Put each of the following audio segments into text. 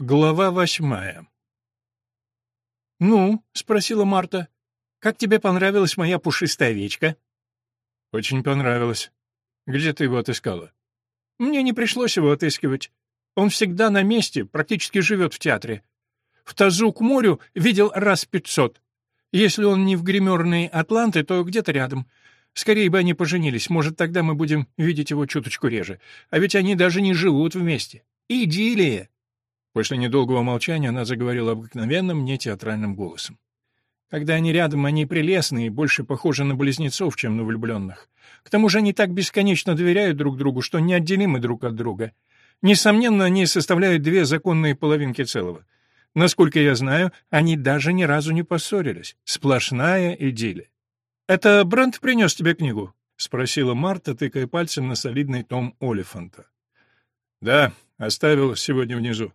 Глава восьмая «Ну?» — спросила Марта. «Как тебе понравилась моя пушистая овечка?» «Очень понравилось. Где ты его отыскала?» «Мне не пришлось его отыскивать. Он всегда на месте, практически живет в театре. В тазу к морю видел раз пятьсот. Если он не в гримерной Атланты, то где-то рядом. Скорее бы они поженились, может, тогда мы будем видеть его чуточку реже. А ведь они даже не живут вместе. Идиллия!» После недолгого молчания она заговорила обыкновенным, не театральным голосом. Когда они рядом, они прелестные и больше похожи на близнецов, чем на влюбленных. К тому же они так бесконечно доверяют друг другу, что неотделимы друг от друга. Несомненно, они составляют две законные половинки целого. Насколько я знаю, они даже ни разу не поссорились. Сплошная идиллия. «Это Брент принес тебе книгу?» — спросила Марта, тыкая пальцем на солидный том Олифанта. «Да, оставил сегодня внизу».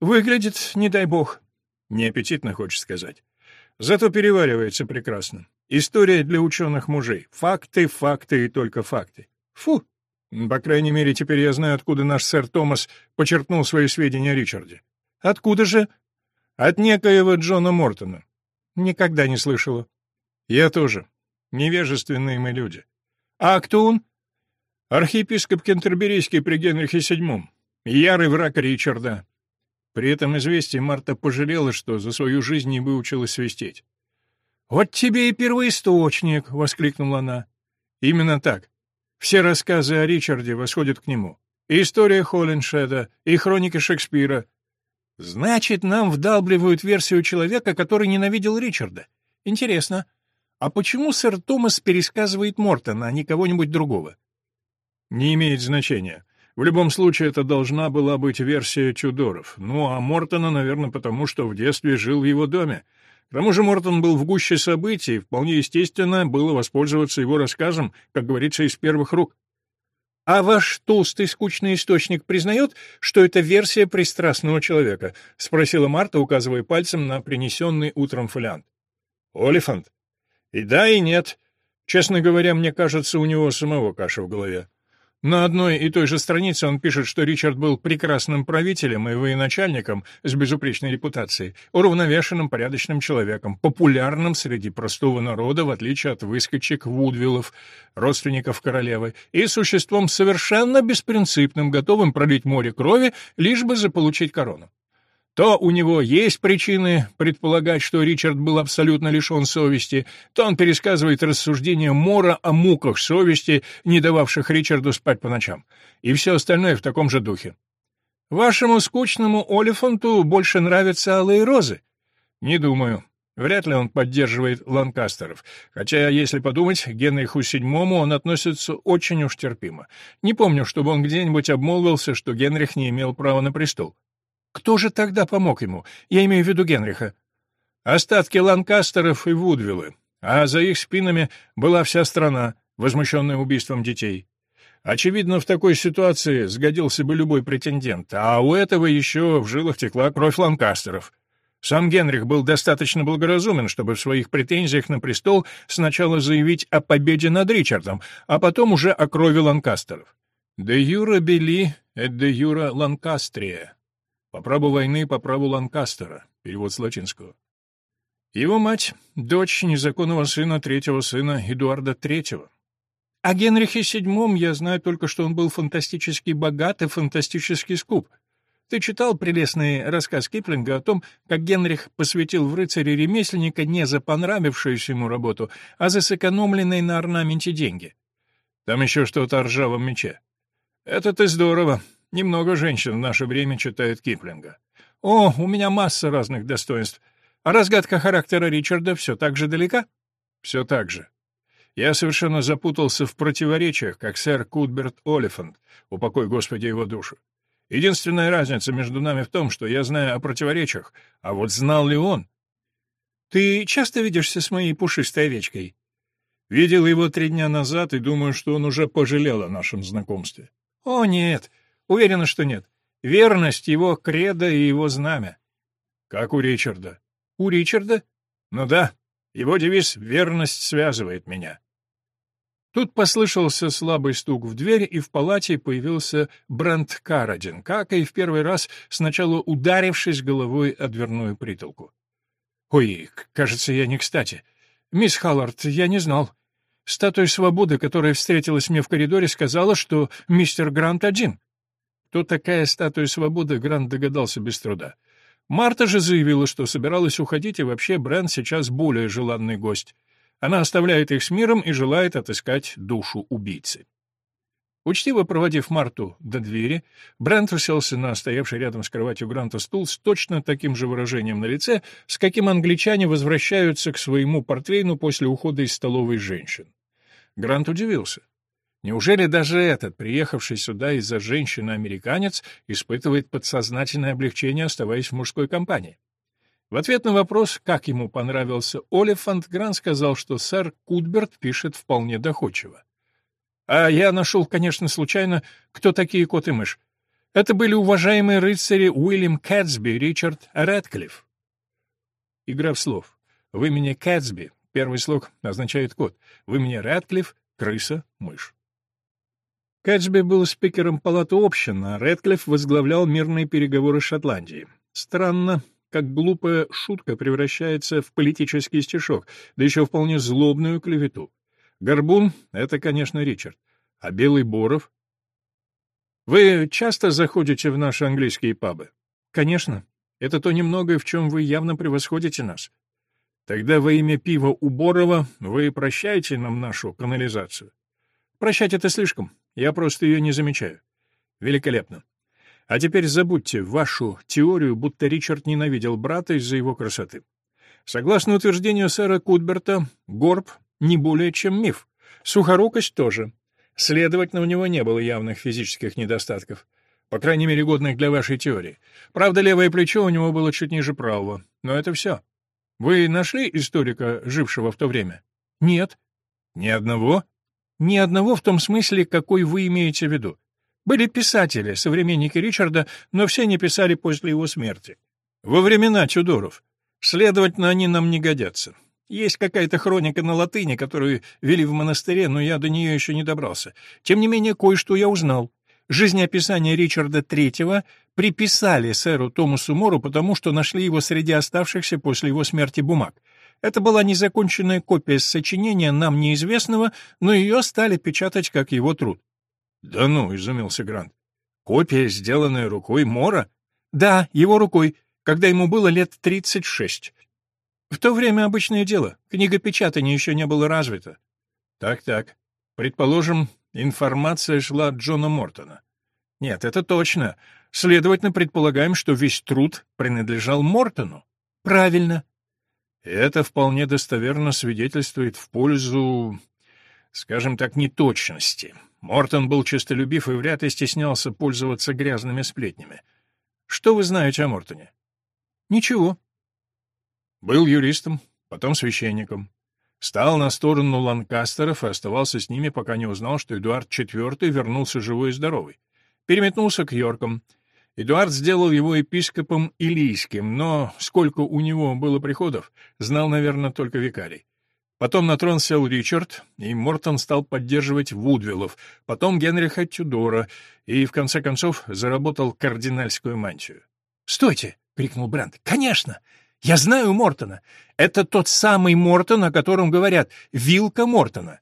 Выглядит, не дай бог. Неаппетитно, хочешь сказать. Зато переваривается прекрасно. История для ученых мужей. Факты, факты и только факты. Фу! По крайней мере, теперь я знаю, откуда наш сэр Томас почерпнул свои сведения о Ричарде. Откуда же? От некоего Джона Мортона. Никогда не слышала. Я тоже. Невежественные мы люди. А кто он? Архиепископ Кентерберийский при Генрихе VII. Ярый враг Ричарда. При этом известии Марта пожалела, что за свою жизнь не выучилась свистеть. «Вот тебе и первоисточник!» — воскликнула она. «Именно так. Все рассказы о Ричарде восходят к нему. И история Холлиншеда, и хроники Шекспира». «Значит, нам вдалбливают версию человека, который ненавидел Ричарда. Интересно. А почему сэр Томас пересказывает Мортона, а не кого-нибудь другого?» «Не имеет значения. В любом случае, это должна была быть версия Чудоров. Ну, а Мортона, наверное, потому что в детстве жил в его доме. К тому же Мортон был в гуще событий, вполне естественно было воспользоваться его рассказом, как говорится, из первых рук. «А ваш толстый скучный источник признает, что это версия пристрастного человека?» — спросила Марта, указывая пальцем на принесенный утром фолиант. «Олифант? И да, и нет. Честно говоря, мне кажется, у него самого каша в голове. На одной и той же странице он пишет, что Ричард был прекрасным правителем и военачальником с безупречной репутацией, уравновешенным, порядочным человеком, популярным среди простого народа, в отличие от выскочек Вудвиллов, родственников королевы, и существом совершенно беспринципным, готовым пролить море крови, лишь бы заполучить корону. То у него есть причины предполагать, что Ричард был абсолютно лишен совести, то он пересказывает рассуждения Мора о муках совести, не дававших Ричарду спать по ночам. И все остальное в таком же духе. Вашему скучному Олифанту больше нравятся алые розы? Не думаю. Вряд ли он поддерживает Ланкастеров, хотя, если подумать, Генриху VII он относится очень уж терпимо. Не помню, чтобы он где-нибудь обмолвился, что Генрих не имел права на престол. Кто же тогда помог ему? Я имею в виду Генриха. Остатки Ланкастеров и Вудвиллы, а за их спинами была вся страна, возмущенная убийством детей. Очевидно, в такой ситуации сгодился бы любой претендент, а у этого еще в жилах текла кровь Ланкастеров. Сам Генрих был достаточно благоразумен, чтобы в своих претензиях на престол сначала заявить о победе над Ричардом, а потом уже о крови Ланкастеров. «Де юра бели, эт де юра Ланкастрия», по праву войны, по праву Ланкастера. Перевод с латинского. Его мать — дочь незаконного сына третьего сына Эдуарда III. О Генрихе VII я знаю только, что он был фантастически богат и фантастически скуп. Ты читал прелестный рассказ Киплинга о том, как Генрих посвятил в рыцаре ремесленника не за понравившуюся ему работу, а за сэкономленные на орнаменте деньги. Там еще что-то о ржавом мече. Это ты здорово. Немного женщин в наше время читают Киплинга. О, у меня масса разных достоинств. А разгадка характера Ричарда все так же далека? Все так же. Я совершенно запутался в противоречиях, как сэр Кутберт Олифант, упокой Господи его душу. Единственная разница между нами в том, что я знаю о противоречиях, а вот знал ли он? Ты часто видишься с моей пушистой овечкой? Видел его три дня назад и думаю, что он уже пожалел о нашем знакомстве. О, нет, Уверена, что нет. Верность — его кредо и его знамя. Как у Ричарда. У Ричарда? Ну да. Его девиз «Верность связывает меня». Тут послышался слабый стук в дверь, и в палате появился Брент Карадин, как и в первый раз, сначала ударившись головой о дверную притолку. «Ой, кажется, я не кстати. Мисс Халлард, я не знал. Статуя свободы, которая встретилась мне в коридоре, сказала, что мистер Грант один». Кто такая статуя свободы, Грант догадался без труда. Марта же заявила, что собиралась уходить, и вообще Брент сейчас более желанный гость. Она оставляет их с миром и желает отыскать душу убийцы. Учтиво проводив Марту до двери, Брент уселся на стоявший рядом с кроватью Гранта стул с точно таким же выражением на лице, с каким англичане возвращаются к своему портвейну после ухода из столовой женщин. Грант удивился. Неужели даже этот, приехавший сюда из-за женщины-американец, испытывает подсознательное облегчение, оставаясь в мужской компании? В ответ на вопрос, как ему понравился Олефант, Гран сказал, что сэр Кутберт пишет вполне доходчиво. А я нашел, конечно, случайно, кто такие кот и мышь. Это были уважаемые рыцари Уильям Кэтсби и Ричард Рэдклифф. Игра в слов. В имени Кэтсби первый слог означает кот, в имени Рэдклифф — крыса, мышь. Кэтсби был спикером палаты общин, а Рэдклифф возглавлял мирные переговоры Шотландии. Странно, как глупая шутка превращается в политический стишок, да еще вполне злобную клевету. Горбун — это, конечно, Ричард. А Белый Боров? Вы часто заходите в наши английские пабы? Конечно. Это то немногое, в чем вы явно превосходите нас. Тогда во имя пива у Борова вы прощаете нам нашу канализацию? Прощать это слишком. Я просто ее не замечаю. Великолепно. А теперь забудьте вашу теорию, будто Ричард ненавидел брата из-за его красоты. Согласно утверждению сэра Кутберта, горб не более чем миф. Сухорукость тоже. Следовательно, у него не было явных физических недостатков. По крайней мере, годных для вашей теории. Правда, левое плечо у него было чуть ниже правого. Но это все. Вы нашли историка, жившего в то время? Нет. Ни одного? Ни одного в том смысле, какой вы имеете в виду. Были писатели, современники Ричарда, но все не писали после его смерти. Во времена Тюдоров. Следовательно, они нам не годятся. Есть какая-то хроника на латыни, которую вели в монастыре, но я до нее еще не добрался. Тем не менее, кое-что я узнал. Жизнеописание Ричарда III приписали сэру Томасу Мору, потому что нашли его среди оставшихся после его смерти бумаг. Это была незаконченная копия сочинения нам неизвестного, но ее стали печатать как его труд. «Да ну», — изумился Грант. «Копия, сделанная рукой Мора?» «Да, его рукой, когда ему было лет тридцать шесть. В то время обычное дело, книгопечатание еще не было развито». «Так-так. Предположим, информация шла от Джона Мортона». «Нет, это точно. Следовательно, предполагаем, что весь труд принадлежал Мортону». «Правильно». «Это вполне достоверно свидетельствует в пользу, скажем так, неточности». Мортон был честолюбив и вряд ли стеснялся пользоваться грязными сплетнями. Что вы знаете о Мортоне? Ничего. Был юристом, потом священником. Стал на сторону Ланкастеров и оставался с ними, пока не узнал, что Эдуард IV вернулся живой и здоровый. Переметнулся к Йоркам. Эдуард сделал его епископом Илийским, но сколько у него было приходов, знал, наверное, только викарий. Потом на трон сел Ричард, и Мортон стал поддерживать Вудвиллов, потом Генриха Тюдора, и, в конце концов, заработал кардинальскую мантию. «Стойте!» — крикнул Брент. «Конечно! Я знаю Мортона! Это тот самый Мортон, о котором говорят, вилка Мортона!»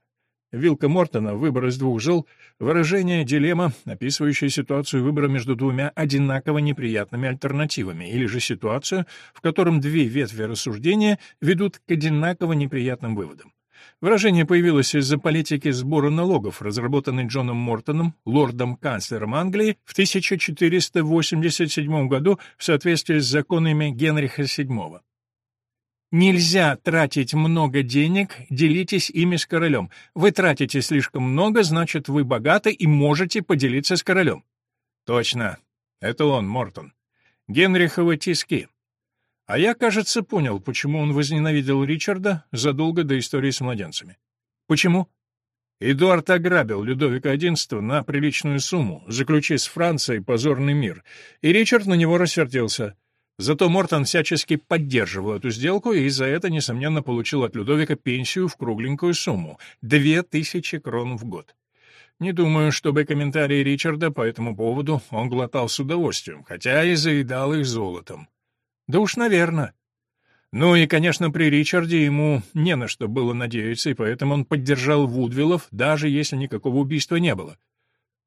Вилка Мортона, выбор из двух жил, выражение дилемма, описывающее ситуацию выбора между двумя одинаково неприятными альтернативами, или же ситуацию, в котором две ветви рассуждения ведут к одинаково неприятным выводам. Выражение появилось из-за политики сбора налогов, разработанной Джоном Мортоном, лордом-канцлером Англии, в 1487 году в соответствии с законами Генриха VII. Нельзя тратить много денег, делитесь ими с королем. Вы тратите слишком много, значит, вы богаты и можете поделиться с королем. Точно. Это он, Мортон. Генриховы тиски. А я, кажется, понял, почему он возненавидел Ричарда задолго до истории с младенцами. Почему? Эдуард ограбил Людовика XI на приличную сумму, заключив с Францией позорный мир, и Ричард на него рассердился. Зато Мортон всячески поддерживал эту сделку и за это, несомненно, получил от Людовика пенсию в кругленькую сумму — две тысячи крон в год. Не думаю, чтобы комментарии Ричарда по этому поводу он глотал с удовольствием, хотя и заедал их золотом. Да уж, наверное. Ну и, конечно, при Ричарде ему не на что было надеяться, и поэтому он поддержал Вудвиллов, даже если никакого убийства не было.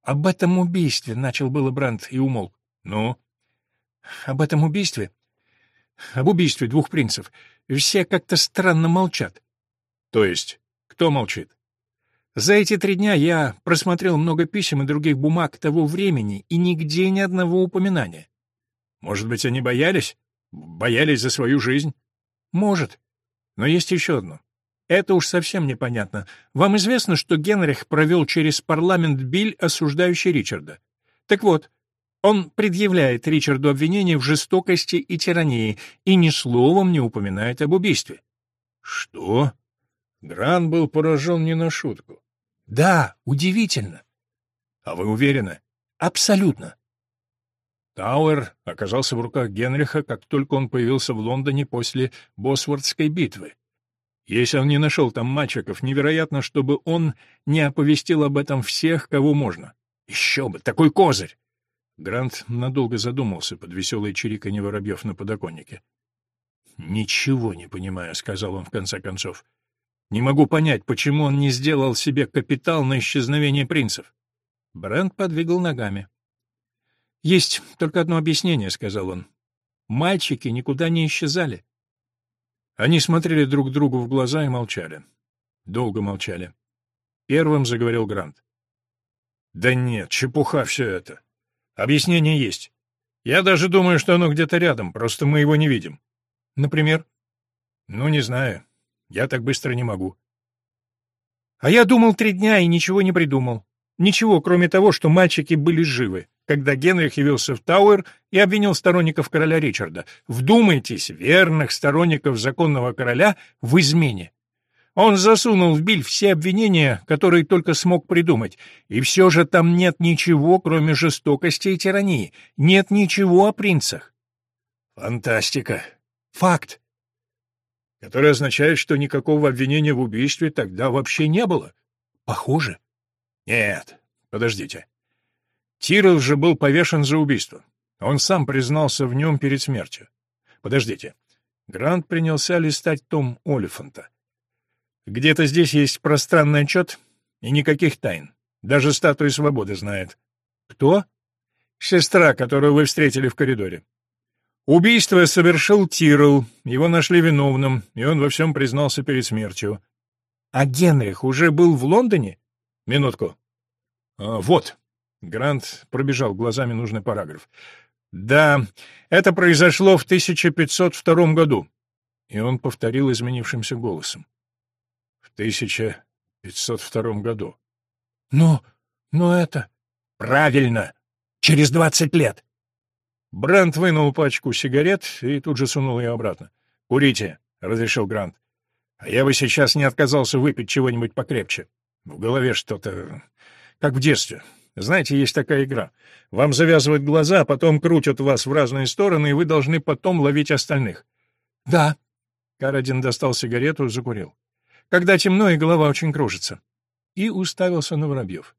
«Об этом убийстве», — начал было Брандт и умолк. «Ну?» «Об этом убийстве?» «Об убийстве двух принцев. Все как-то странно молчат». «То есть? Кто молчит?» За эти три дня я просмотрел много писем и других бумаг того времени, и нигде ни одного упоминания. Может быть, они боялись? Боялись за свою жизнь? Может. Но есть еще одно. Это уж совсем непонятно. Вам известно, что Генрих провел через парламент биль, осуждающий Ричарда? Так вот, он предъявляет Ричарду обвинение в жестокости и тирании и ни словом не упоминает об убийстве. Что? Гран был поражен не на шутку. Да, удивительно. А вы уверены? Абсолютно. Тауэр оказался в руках Генриха, как только он появился в Лондоне после Босвортской битвы. Если он не нашел там мальчиков, невероятно, чтобы он не оповестил об этом всех, кого можно. Еще бы, такой козырь! Грант надолго задумался под веселое чириканье воробьев на подоконнике. «Ничего не понимаю», — сказал он в конце концов. «Не могу понять, почему он не сделал себе капитал на исчезновение принцев». Брент подвигал ногами. «Есть только одно объяснение», — сказал он. «Мальчики никуда не исчезали». Они смотрели друг другу в глаза и молчали. Долго молчали. Первым заговорил Грант. «Да нет, чепуха все это. Объяснение есть. Я даже думаю, что оно где-то рядом, просто мы его не видим». «Например?» «Ну, не знаю. Я так быстро не могу». «А я думал три дня и ничего не придумал. Ничего, кроме того, что мальчики были живы когда Генрих явился в Тауэр и обвинил сторонников короля Ричарда. Вдумайтесь, верных сторонников законного короля в измене. Он засунул в биль все обвинения, которые только смог придумать, и все же там нет ничего, кроме жестокости и тирании, нет ничего о принцах. Фантастика. Факт. Который означает, что никакого обвинения в убийстве тогда вообще не было. Похоже. Нет, подождите. Тирл же был повешен за убийство. Он сам признался в нем перед смертью. Подождите. Грант принялся листать том Олифанта. Где-то здесь есть пространный отчет и никаких тайн. Даже статуя свободы знает. Кто? Сестра, которую вы встретили в коридоре. Убийство совершил Тирл, его нашли виновным, и он во всем признался перед смертью. А Генрих уже был в Лондоне? Минутку. А, вот. Грант пробежал глазами нужный параграф. «Да, это произошло в 1502 году». И он повторил изменившимся голосом. «В 1502 году». «Но... но это...» «Правильно! Через двадцать лет!» Грант вынул пачку сигарет и тут же сунул ее обратно. «Курите», — разрешил Грант. «А я бы сейчас не отказался выпить чего-нибудь покрепче. В голове что-то... как в детстве. Знаете, есть такая игра. Вам завязывают глаза, а потом крутят вас в разные стороны, и вы должны потом ловить остальных. Да. Карадин достал сигарету и закурил. Когда темно, и голова очень кружится. И уставился на Воробьев.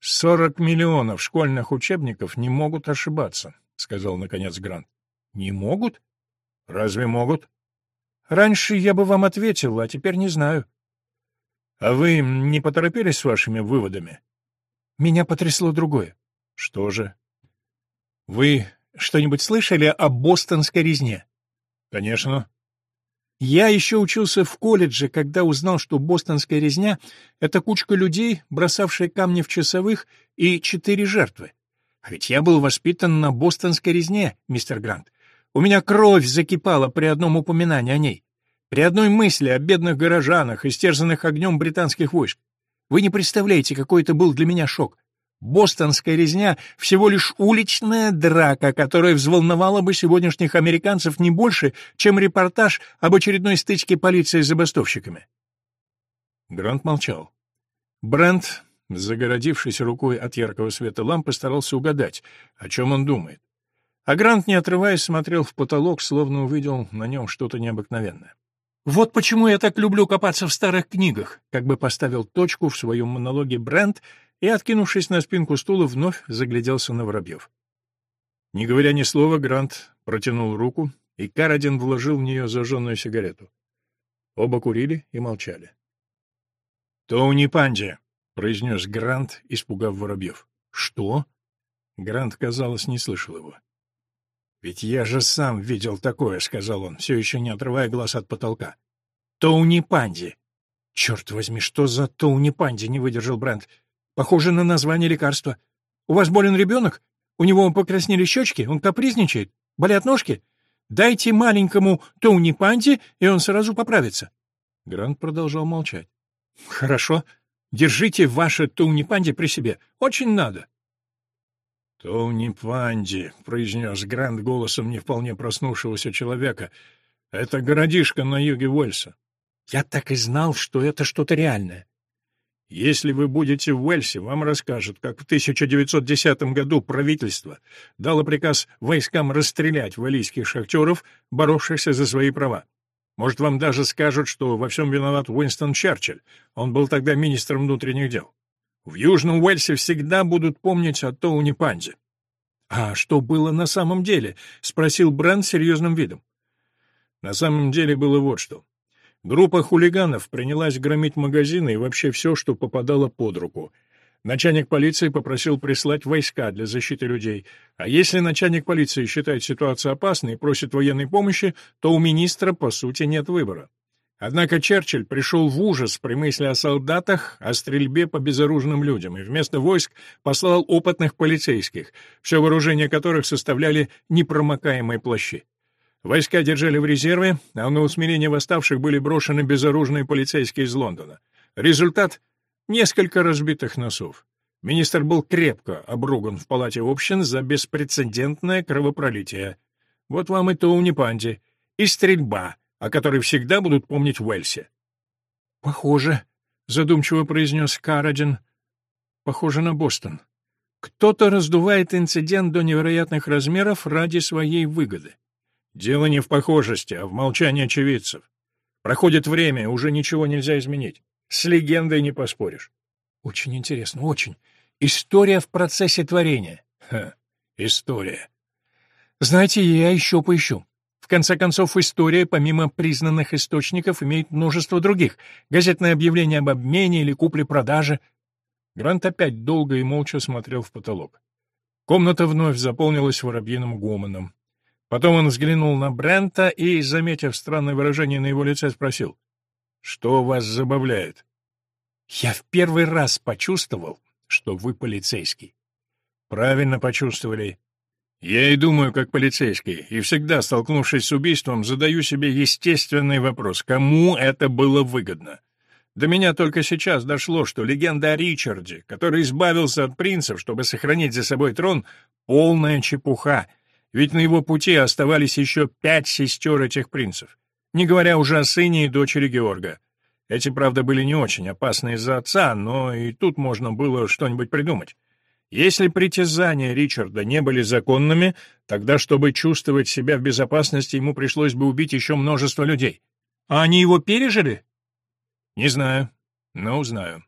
«Сорок миллионов школьных учебников не могут ошибаться», — сказал, наконец, Грант. «Не могут? Разве могут?» «Раньше я бы вам ответил, а теперь не знаю». «А вы не поторопились с вашими выводами?» Меня потрясло другое. Что же? Вы что-нибудь слышали о бостонской резне? Конечно. Я еще учился в колледже, когда узнал, что бостонская резня — это кучка людей, бросавшая камни в часовых, и четыре жертвы. А ведь я был воспитан на бостонской резне, мистер Грант. У меня кровь закипала при одном упоминании о ней. При одной мысли о бедных горожанах, истерзанных огнем британских войск. Вы не представляете, какой это был для меня шок. Бостонская резня — всего лишь уличная драка, которая взволновала бы сегодняшних американцев не больше, чем репортаж об очередной стычке полиции с забастовщиками. Грант молчал. Брент, загородившись рукой от яркого света лампы, старался угадать, о чем он думает. А Грант, не отрываясь, смотрел в потолок, словно увидел на нем что-то необыкновенное. «Вот почему я так люблю копаться в старых книгах», как бы поставил точку в своем монологе Брент и, откинувшись на спинку стула, вновь загляделся на Воробьев. Не говоря ни слова, Грант протянул руку, и Карадин вложил в нее зажженную сигарету. Оба курили и молчали. «Тоуни Панди», — произнес Грант, испугав Воробьев. «Что?» Грант, казалось, не слышал его. «Ведь я же сам видел такое», — сказал он, все еще не отрывая глаз от потолка. «Тоуни Панди». «Черт возьми, что за Тоуни Панди?» — не выдержал Брент. «Похоже на название лекарства. У вас болен ребенок? У него покраснели щечки? Он капризничает? Болят ножки? Дайте маленькому Тоуни Панди, и он сразу поправится». Грант продолжал молчать. «Хорошо. Держите ваше Тоуни Панди при себе. Очень надо». «Тоуни Панди», — произнес Грант голосом не вполне проснувшегося человека, — «это городишко на юге Уэльса». «Я так и знал, что это что-то реальное». «Если вы будете в Уэльсе, вам расскажут, как в 1910 году правительство дало приказ войскам расстрелять валийских шахтеров, боровшихся за свои права. Может, вам даже скажут, что во всем виноват Уинстон Черчилль, он был тогда министром внутренних дел. В Южном Уэльсе всегда будут помнить о Тоуни Панди. «А что было на самом деле?» — спросил Брент серьезным видом. На самом деле было вот что. Группа хулиганов принялась громить магазины и вообще все, что попадало под руку. Начальник полиции попросил прислать войска для защиты людей, а если начальник полиции считает ситуацию опасной и просит военной помощи, то у министра, по сути, нет выбора. Однако Черчилль пришел в ужас при мысли о солдатах, о стрельбе по безоружным людям, и вместо войск послал опытных полицейских, все вооружение которых составляли непромокаемые плащи. Войска держали в резерве, а на усмирение восставших были брошены безоружные полицейские из Лондона. Результат — несколько разбитых носов. Министр был крепко обруган в палате общин за беспрецедентное кровопролитие. Вот вам и Тоуни Панди, и стрельба — о которой всегда будут помнить в Уэльсе. «Похоже», — задумчиво произнес Карадин, — «похоже на Бостон. Кто-то раздувает инцидент до невероятных размеров ради своей выгоды». «Дело не в похожести, а в молчании очевидцев. Проходит время, уже ничего нельзя изменить. С легендой не поспоришь». «Очень интересно, очень. История в процессе творения». «Ха, история». «Знаете, я еще поищу. В конце концов, история, помимо признанных источников, имеет множество других. Газетное объявление об обмене или купле-продаже. Грант опять долго и молча смотрел в потолок. Комната вновь заполнилась воробьиным гомоном. Потом он взглянул на Брента и, заметив странное выражение на его лице, спросил. «Что вас забавляет?» «Я в первый раз почувствовал, что вы полицейский». «Правильно почувствовали. Я и думаю, как полицейский, и всегда, столкнувшись с убийством, задаю себе естественный вопрос, кому это было выгодно. До меня только сейчас дошло, что легенда о Ричарде, который избавился от принцев, чтобы сохранить за собой трон, полная чепуха, ведь на его пути оставались еще пять сестер этих принцев, не говоря уже о сыне и дочери Георга. Эти, правда, были не очень опасны из-за отца, но и тут можно было что-нибудь придумать. Если притязания Ричарда не были законными, тогда, чтобы чувствовать себя в безопасности, ему пришлось бы убить еще множество людей. А они его пережили? Не знаю, но узнаю.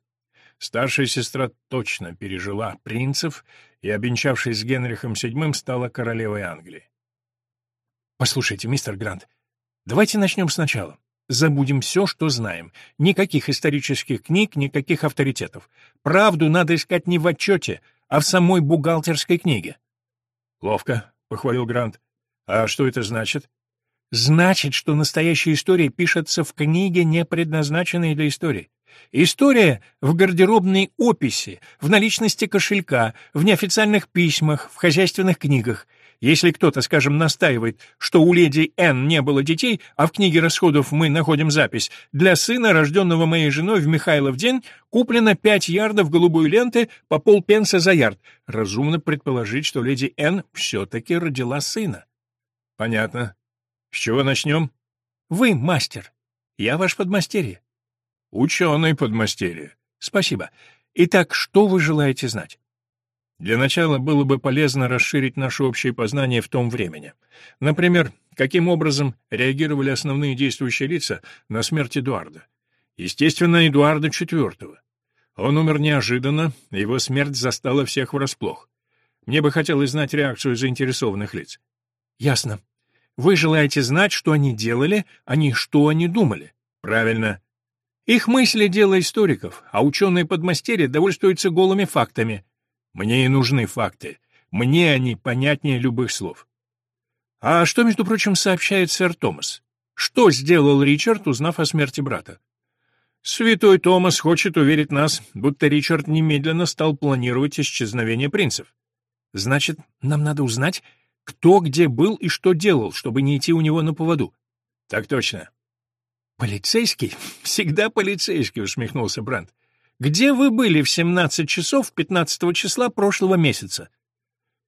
Старшая сестра точно пережила принцев и, обвенчавшись с Генрихом VII, стала королевой Англии. Послушайте, мистер Грант, давайте начнем сначала. Забудем все, что знаем. Никаких исторических книг, никаких авторитетов. Правду надо искать не в отчете, а в самой бухгалтерской книге. Ловко, похвалил Грант. А что это значит? Значит, что настоящая история пишется в книге, не предназначенной для истории. История в гардеробной описи, в наличности кошелька, в неофициальных письмах, в хозяйственных книгах. Если кто-то, скажем, настаивает, что у леди Н не было детей, а в книге расходов мы находим запись «Для сына, рожденного моей женой в Михайлов день, куплено пять ярдов голубой ленты по полпенса за ярд», разумно предположить, что леди Н все-таки родила сына. Понятно. С чего начнем? Вы мастер. Я ваш подмастерье. Ученый подмастерье. Спасибо. Итак, что вы желаете знать? Для начала было бы полезно расширить наше общее познание в том времени. Например, каким образом реагировали основные действующие лица на смерть Эдуарда. Естественно, Эдуарда IV. Он умер неожиданно, его смерть застала всех врасплох. Мне бы хотелось знать реакцию заинтересованных лиц. Ясно. Вы желаете знать, что они делали, а не что они думали. Правильно. Их мысли — дело историков, а ученые-подмастерья довольствуются голыми фактами. Мне и нужны факты. Мне они понятнее любых слов. А что, между прочим, сообщает сэр Томас? Что сделал Ричард, узнав о смерти брата? Святой Томас хочет уверить нас, будто Ричард немедленно стал планировать исчезновение принцев. Значит, нам надо узнать, кто где был и что делал, чтобы не идти у него на поводу. Так точно. Полицейский? Всегда полицейский, усмехнулся Брандт. Где вы были в 17 часов 15 числа прошлого месяца?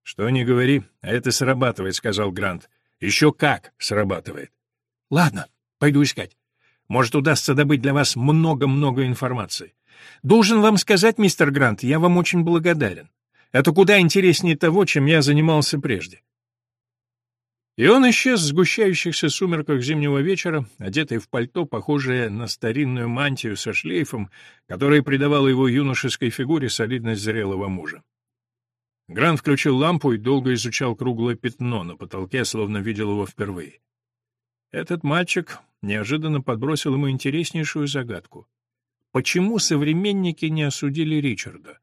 Что не говори, а это срабатывает, сказал Грант. Еще как срабатывает. Ладно, пойду искать. Может, удастся добыть для вас много-много информации. Должен вам сказать, мистер Грант, я вам очень благодарен. Это куда интереснее того, чем я занимался прежде. И он исчез в сгущающихся сумерках зимнего вечера, одетый в пальто, похожее на старинную мантию со шлейфом, которая придавала его юношеской фигуре солидность зрелого мужа. Грант включил лампу и долго изучал круглое пятно на потолке, словно видел его впервые. Этот мальчик неожиданно подбросил ему интереснейшую загадку. Почему современники не осудили Ричарда?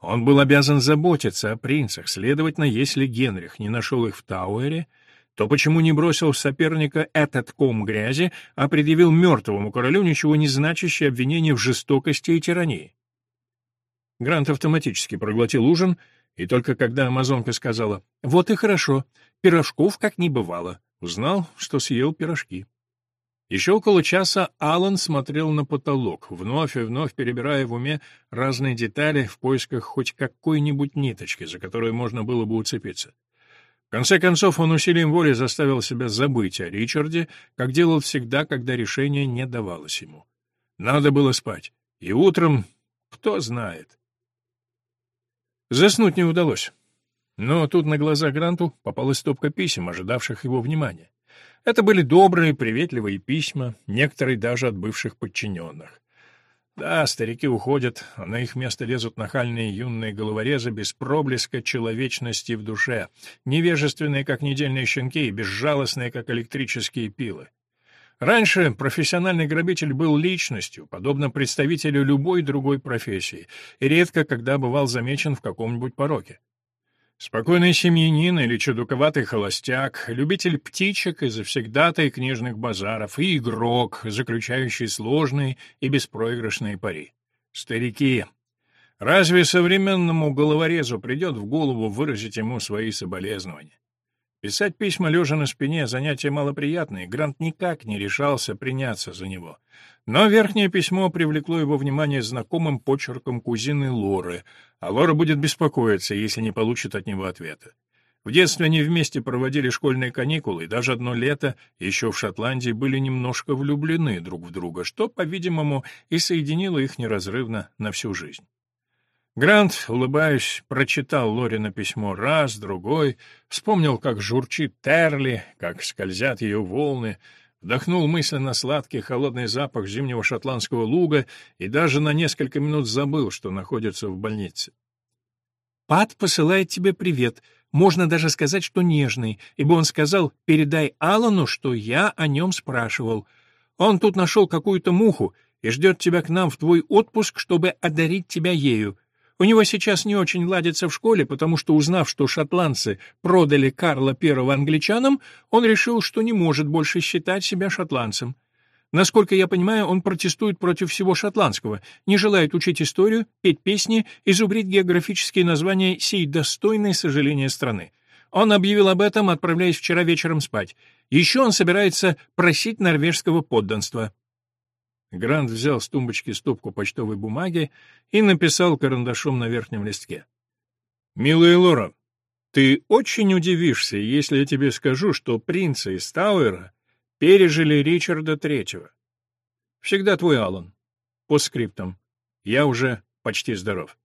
Он был обязан заботиться о принцах, следовательно, если Генрих не нашел их в Тауэре, то почему не бросил соперника этот ком грязи, а предъявил мертвому королю ничего не значащее обвинение в жестокости и тирании? Грант автоматически проглотил ужин, и только когда амазонка сказала «Вот и хорошо, пирожков как не бывало», узнал, что съел пирожки. Еще около часа Алан смотрел на потолок, вновь и вновь перебирая в уме разные детали в поисках хоть какой-нибудь ниточки, за которую можно было бы уцепиться. Конце концов, он усилием воли заставил себя забыть о Ричарде, как делал всегда, когда решение не давалось ему. Надо было спать. И утром, кто знает. Заснуть не удалось. Но тут на глаза Гранту попалась стопка писем, ожидавших его внимания. Это были добрые, приветливые письма, некоторые даже от бывших подчиненных. Да, старики уходят, а на их место лезут нахальные юные головорезы без проблеска человечности в душе, невежественные, как недельные щенки, и безжалостные, как электрические пилы. Раньше профессиональный грабитель был личностью, подобно представителю любой другой профессии, и редко когда бывал замечен в каком-нибудь пороке. Спокойный семьянин или чудаковатый холостяк, любитель птичек и завсегдатай книжных базаров, и игрок, заключающий сложные и беспроигрышные пари. Старики. Разве современному головорезу придет в голову выразить ему свои соболезнования? Писать письма лежа на спине — занятие малоприятное, Грант никак не решался приняться за него. Но верхнее письмо привлекло его внимание знакомым почерком кузины Лоры, а Лора будет беспокоиться, если не получит от него ответа. В детстве они вместе проводили школьные каникулы, и даже одно лето, еще в Шотландии, были немножко влюблены друг в друга, что, по-видимому, и соединило их неразрывно на всю жизнь. Грант, улыбаясь, прочитал Лорина письмо раз, другой, вспомнил, как журчит Терли, как скользят ее волны, вдохнул мысленно сладкий холодный запах зимнего шотландского луга и даже на несколько минут забыл, что находится в больнице. «Пат посылает тебе привет. Можно даже сказать, что нежный, ибо он сказал, передай Алану, что я о нем спрашивал. Он тут нашел какую-то муху и ждет тебя к нам в твой отпуск, чтобы одарить тебя ею. У него сейчас не очень ладится в школе, потому что, узнав, что шотландцы продали Карла I англичанам, он решил, что не может больше считать себя шотландцем. Насколько я понимаю, он протестует против всего шотландского, не желает учить историю, петь песни и зубрить географические названия сей достойной сожаления страны. Он объявил об этом, отправляясь вчера вечером спать. Еще он собирается просить норвежского подданства. Грант взял с тумбочки стопку почтовой бумаги и написал карандашом на верхнем листке. «Милая Лора, ты очень удивишься, если я тебе скажу, что принцы из Тауэра пережили Ричарда Третьего. Всегда твой Аллан. По скриптам. Я уже почти здоров.